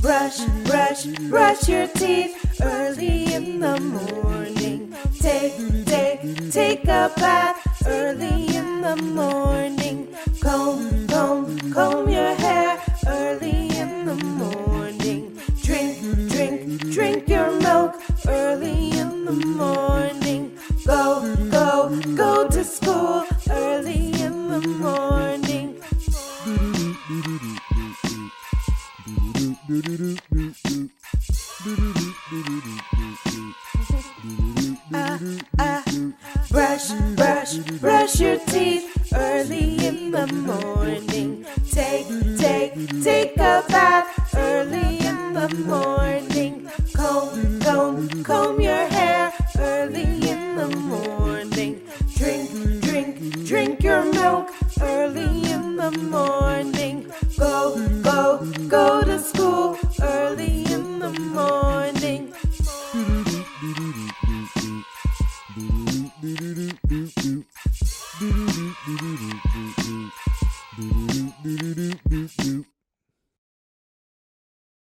Brush, brush, brush your teeth early in the morning. Take, take, take a bath early in the morning. Comb, comb, comb your hair early in the morning. Drink, drink, drink your the morning. Go, go, go to school early in the morning. Uh, uh, brush, brush, brush your teeth early in the morning. Take, take, take a bath early in the morning. Comb, comb, comb your hair morning. Drink, drink, drink your milk early in the morning. Go, go, go to school early in the morning.